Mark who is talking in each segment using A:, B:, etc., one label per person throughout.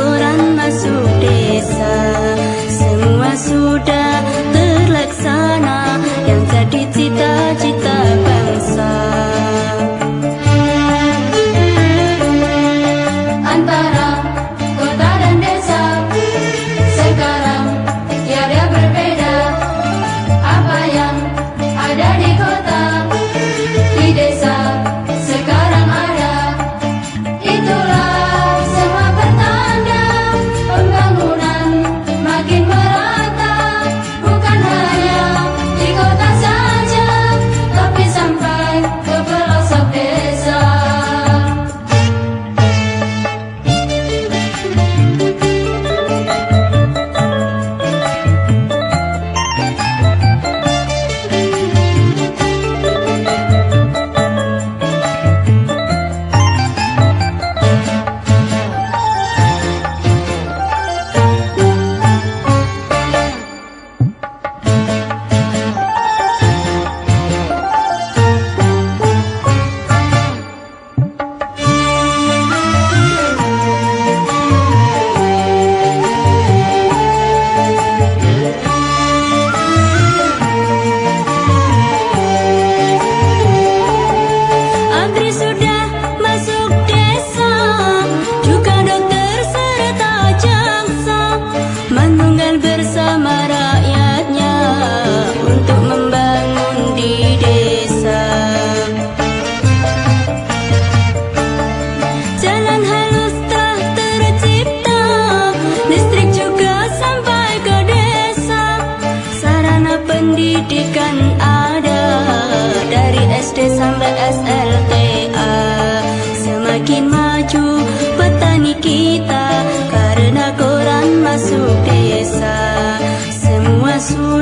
A: Koran masuk desa Semua sudah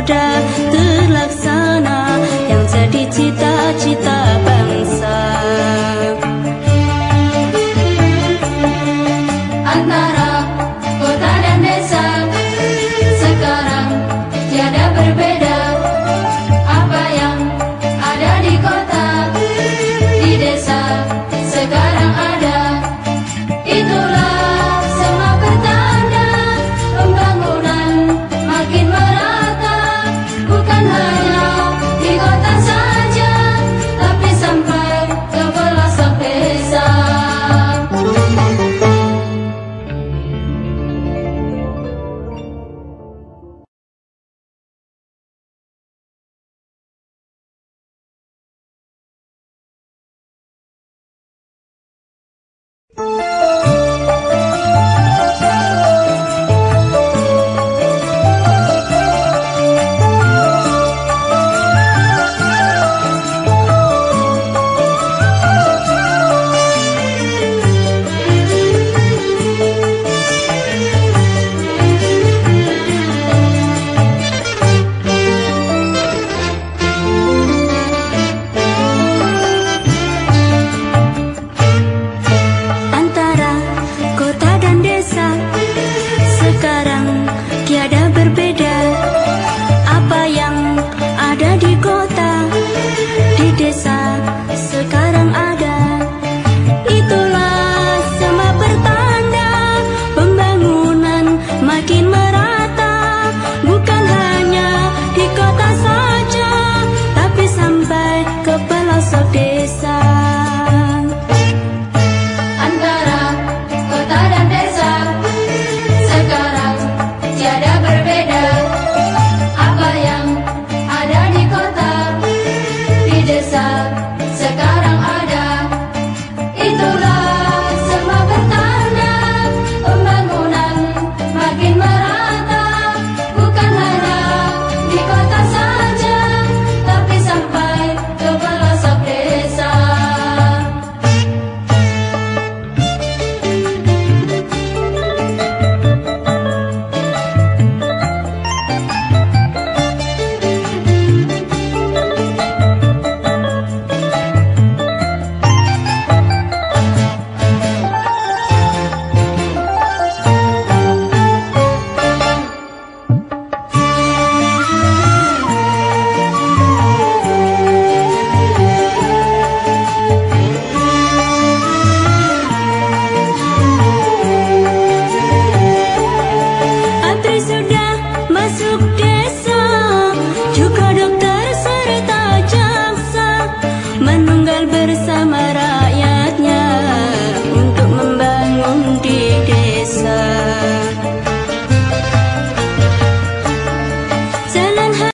A: sudah